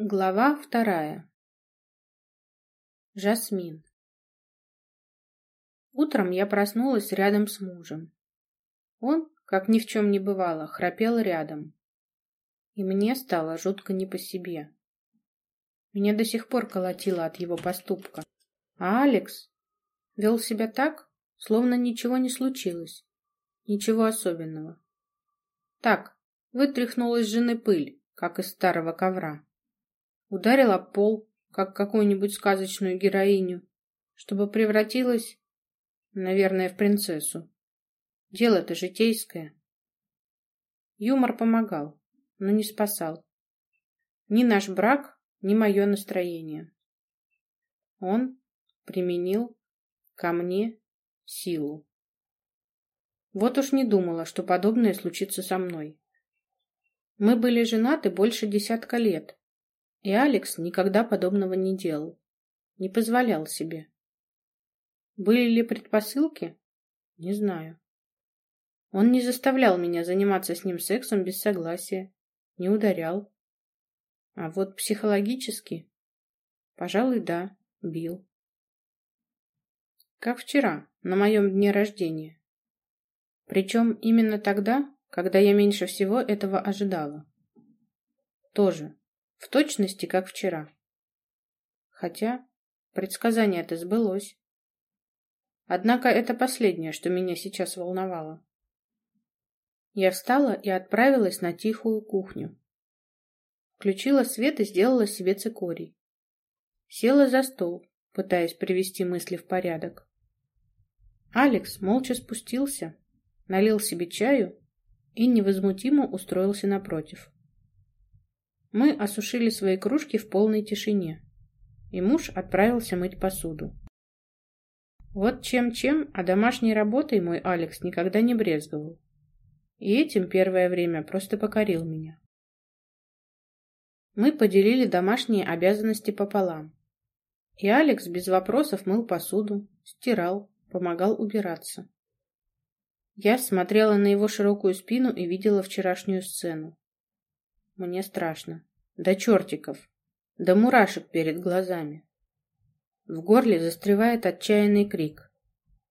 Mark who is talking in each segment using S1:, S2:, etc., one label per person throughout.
S1: Глава вторая. Жасмин. Утром я проснулась рядом с мужем. Он, как ни в чем не бывало, храпел рядом. И мне стало жутко не по себе. Меня до сих пор колотило от его поступка. А Алекс вел себя так, словно ничего не случилось. Ничего особенного. Так, вытряхнул из жены пыль, как из старого ковра. Ударила пол, как какую-нибудь сказочную героиню, чтобы превратилась, наверное, в принцессу. Дело-то житейское. Юмор помогал, но не спасал. Ни наш брак, ни мое настроение. Он применил ко мне силу. Вот уж не думала, что подобное случится со мной. Мы были женаты больше десятка лет, и Алекс никогда подобного не делал. Не позволял себе. Были ли предпосылки? Не знаю. Он не заставлял меня заниматься с ним сексом без согласия, не ударял. А вот психологически, пожалуй, да, бил. Как вчера, на моем дне рождения. Причем именно тогда, когда я меньше всего этого ожидала. Тоже в точности, как вчера. Хотя предсказание это сбылось. Однако это последнее, что меня сейчас волновало. Я встала и отправилась на тихую кухню. Включила свет и сделала себе цикорий. Села за стол, пытаясь привести мысли в порядок. Алекс молча спустился, налил себе чаю и невозмутимо устроился напротив. Мы осушили свои кружки в полной тишине, и муж отправился мыть посуду. Вот чем-чем, а домашней работой мой Алекс никогда не брезговал. И этим первое время просто покорил меня. Мы поделили домашние обязанности пополам. И Алекс без вопросов мыл посуду, стирал, помогал убираться. Я смотрела на его широкую спину и видела вчерашнюю сцену. Мне страшно. До чертиков. До мурашек перед глазами. В горле застревает отчаянный крик.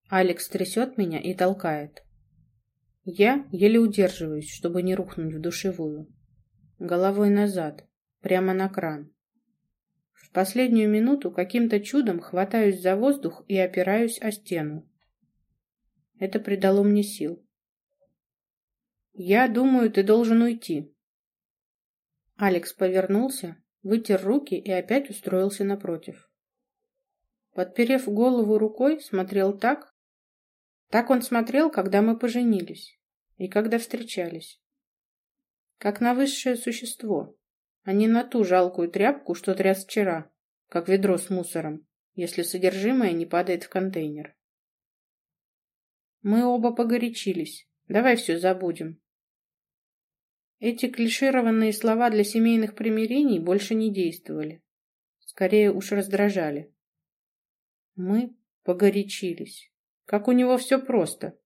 S1: Алекс трясет меня и толкает. Я еле удерживаюсь, чтобы не рухнуть в душевую. Головой назад, прямо на кран. В последнюю минуту каким-то чудом хватаюсь за воздух и опираюсь о стену. Это придало мне сил. «Я думаю, ты должен уйти», Алекс повернулся, вытер руки и опять устроился напротив. Подперев голову рукой, смотрел так. Так он смотрел, когда мы поженились и когда встречались. Как на высшее существо, а не на ту жалкую тряпку, что тряс вчера, как ведро с мусором, если содержимое не падает в контейнер. Мы оба погорячились. Давай все забудем. Эти клишированные слова для семейных примирений больше не действовали. Скорее уж раздражали. Мы погорячились. Как у него все просто.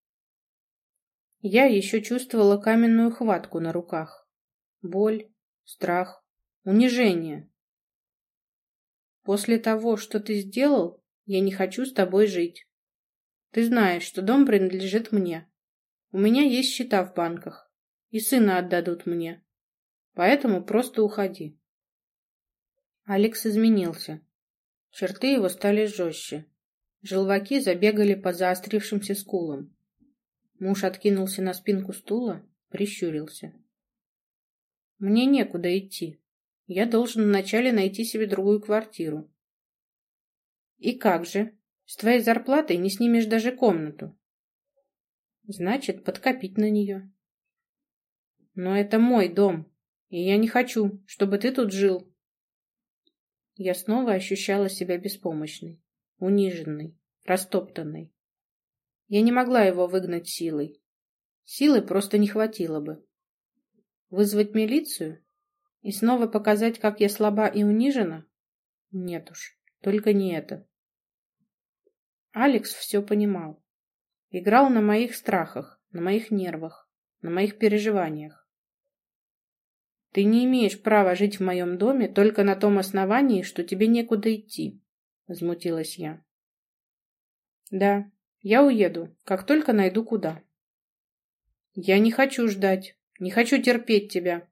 S1: Я еще чувствовала каменную хватку на руках. Боль, страх, унижение. После того, что ты сделал, я не хочу с тобой жить. Ты знаешь, что дом принадлежит мне. У меня есть счета в банках и сына отдадут мне. Поэтому просто уходи. Алекс изменился. Черты его стали жестче. Желваки забегали по заострившимся скулам. Муж откинулся на спинку стула, прищурился. Мне некуда идти. Я должен вначале найти себе другую квартиру. И как же? С твоей зарплатой не снимешь даже комнату. Значит, подкопить на нее. Но это мой дом, и я не хочу, чтобы ты тут жил. Я снова ощущала себя беспомощной, униженной, растоптанной. Я не могла его выгнать силой. Силы просто не хватило бы. Вызвать милицию? И снова показать, как я слаба и унижена? Нет уж, только не это. Алекс все понимал. Играл на моих страхах, на моих нервах, на моих переживаниях. Ты не имеешь права жить в моем доме только на том основании, что тебе некуда идти, возмутилась я. Да, я уеду, как только найду куда. Я не хочу ждать, не хочу терпеть тебя.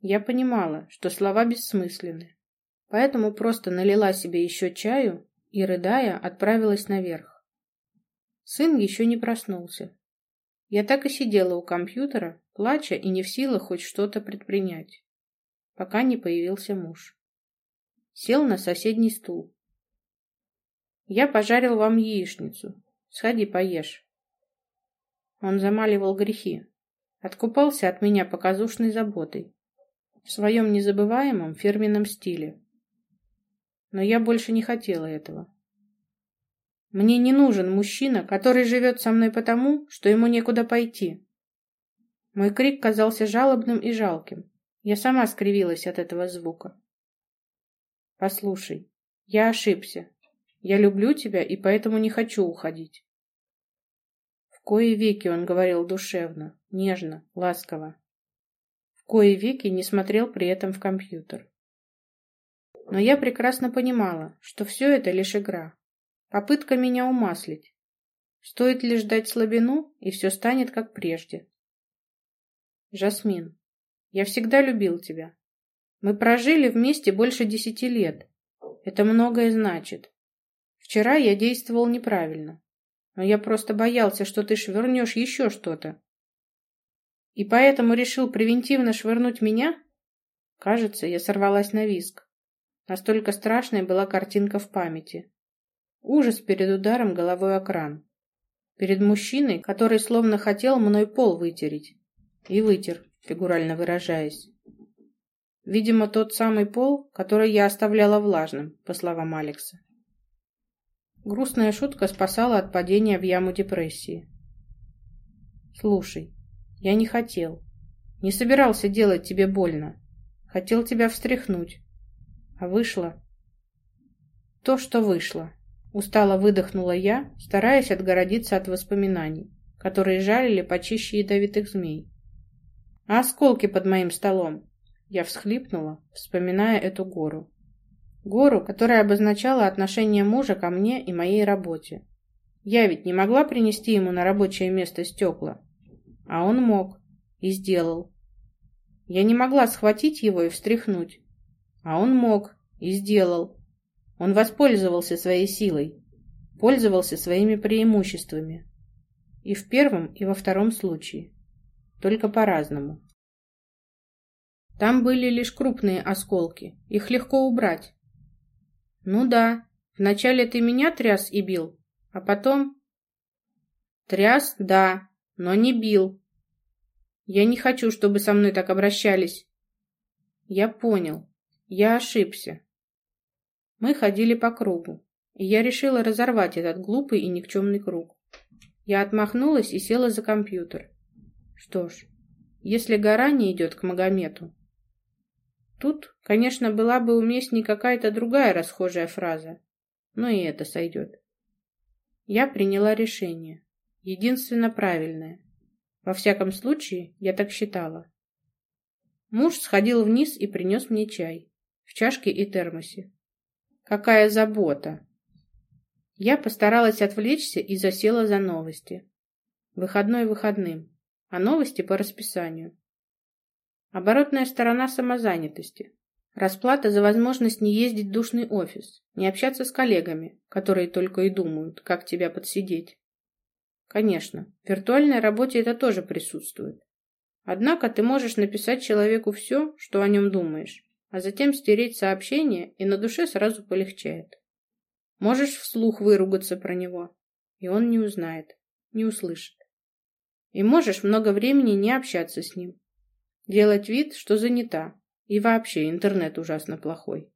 S1: Я понимала, что слова бессмысленны, поэтому просто налила себе еще чаю и, рыдая, отправилась наверх. Сын еще не проснулся. Я так и сидела у компьютера, плача и не в силах хоть что-то предпринять, пока не появился муж. Сел на соседний стул. «Я пожарил вам яичницу. Сходи, поешь». Он замаливал грехи, откупался от меня показушной заботой, в своем незабываемом фирменном стиле. Но я больше не хотела этого. Мне не нужен мужчина, который живет со мной потому, что ему некуда пойти. Мой крик казался жалобным и жалким. Я сама скривилась от этого звука. Послушай, я ошибся. Я люблю тебя и поэтому не хочу уходить. В кои веки он говорил душевно, нежно, ласково. В кои веки не смотрел при этом в компьютер. Но я прекрасно понимала, что все это лишь игра. Попытка меня умаслить. Стоит лишь дать слабину, и все станет как прежде. Жасмин, я всегда любил тебя. Мы прожили вместе больше десяти лет. Это многое значит. Вчера я действовал неправильно, но я просто боялся, что ты швырнешь еще что-то. И поэтому решил превентивно швырнуть меня? Кажется, я сорвалась на виск. Настолько страшной была картинка в памяти. Ужас перед ударом головой о кран. Перед мужчиной, который словно хотел мной пол вытереть. И вытер, фигурально выражаясь. Видимо, тот самый пол, который я оставляла влажным, по словам Алекса. Грустная шутка спасала от падения в яму депрессии. «Слушай, я не хотел. Не собирался делать тебе больно. Хотел тебя встряхнуть. А вышло то, что вышло. Устало выдохнула я, стараясь отгородиться от воспоминаний, которые жалили почище ядовитых змей. А осколки под моим столом? Я всхлипнула, вспоминая эту гору. Гору, которая обозначала отношение мужа ко мне и моей работе. Я ведь не могла принести ему на рабочее место стекла. А он мог. И сделал. Я не могла схватить его и встряхнуть. А он мог. И сделал. Он воспользовался своей силой, пользовался своими преимуществами. И в первом, и во втором случае. Только по-разному. Там были лишь крупные осколки, их легко убрать. Ну да, вначале ты меня тряс и бил, а потом... Тряс, да, но не бил. Я не хочу, чтобы со мной так обращались. Я понял, я ошибся. Мы ходили по кругу, и я решила разорвать этот глупый и никчемный круг. Я отмахнулась и села за компьютер. Что ж, если гора не идет к Магомету. Тут, конечно, была бы уместней какая-то другая расхожая фраза, но и это сойдет. Я приняла решение, единственно правильное. Во всяком случае, я так считала. Муж сходил вниз и принес мне чай в чашке и термосе. Какая забота! Я постаралась отвлечься и засела за новости. Выходной выходным, а новости по расписанию. Оборотная сторона самозанятости. Расплата за возможность не ездить в душный офис, не общаться с коллегами, которые только и думают, как тебя подсидеть. Конечно, в виртуальной работе это тоже присутствует. Однако ты можешь написать человеку все, что о нем думаешь, а затем стереть сообщение, и на душе сразу полегчает. Можешь вслух выругаться про него, и он не узнает, не услышит. И можешь много времени не общаться с ним. Делать вид, что занята, и вообще интернет ужасно плохой.